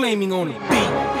flaming on the beat.